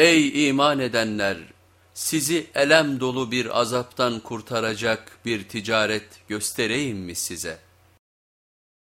Ey iman edenler! Sizi elem dolu bir azaptan kurtaracak bir ticaret göstereyim mi size?''